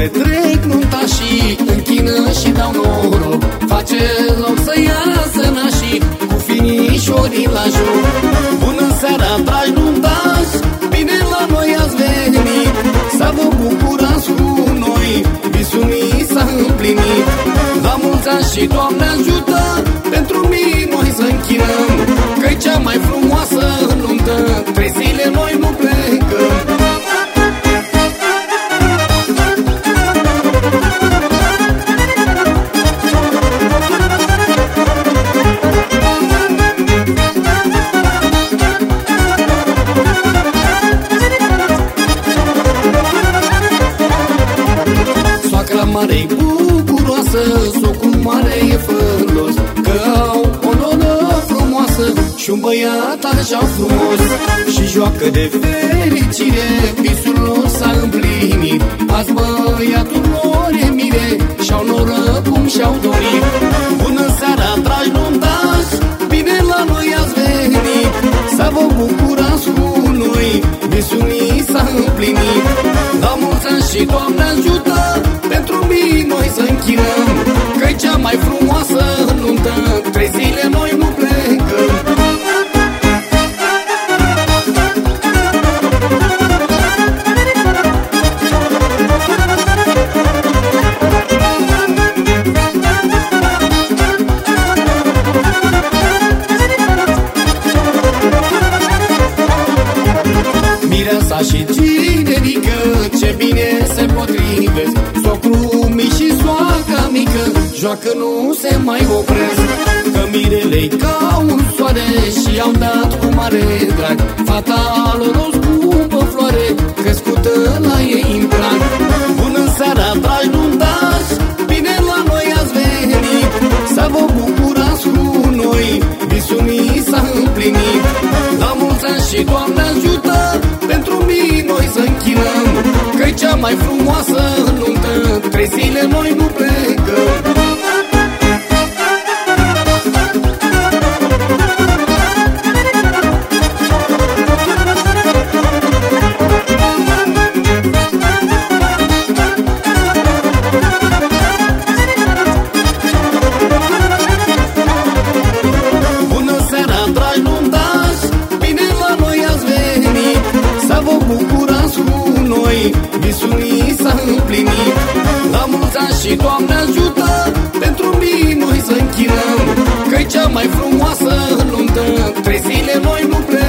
petrec nunta și închină și dau noroc. Face loc să iasă nașii cu finișorii la joc. Bună seara, dragi nuntași, bine la noi ați venit. Să vă bucurați cu noi, visul mi s-a împlinit. La mulți ani și Doamne ajută, pentru bucuroasă, socul mare e fălos Că au o nonă frumoasă și un băiat așa frumos. Și joacă de fericire, visul lor s-a împlinit. Azi băiatul lor e mire și-au noră cum și-au dorit. Bună seara, dragi nuntași, bine la noi ați venit. Să vă bucurați cu noi, visul mi s-a împlinit. La mulți ani și Doamne ajută pentru și generică Ce bine se potrivesc. Socru mic și soaca mică Joacă nu se mai opresc. Că mirele ca un soare Și au dat cu mare drag. Fata lor o scumpă floare Crescută la ei în prag. Bună seara, dragi nuntași Bine la noi ați venit. Să vă bucurați cu noi Visul mi s-a împlinit. La mulți ani și Doamne mai frumoasă nuntă. Trei zile noi nu plecăm mai frumoasă nuntă, trei zile noi nu plecăm